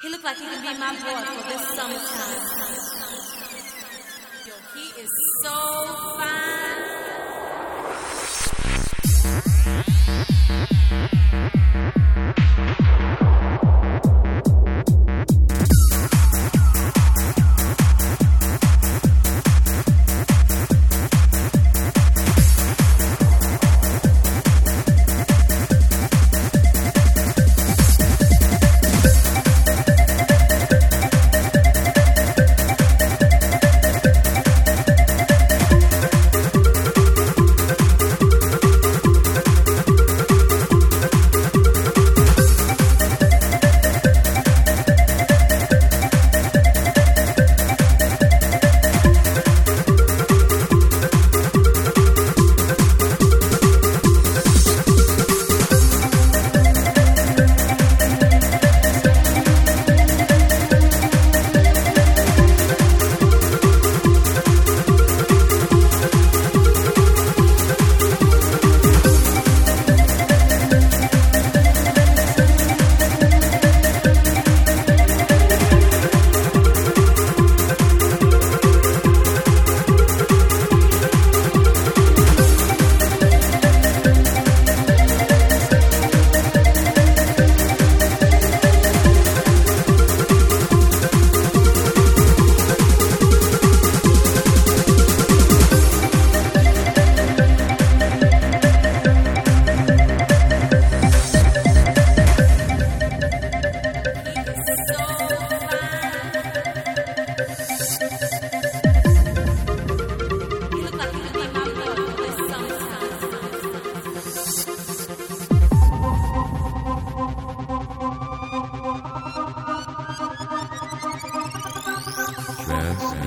He looked like he could be my boy for this summertime. Yo, he is so fine.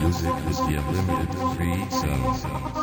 Music is the unlimited free zone.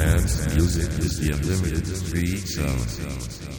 dance music is the unlimited free zone.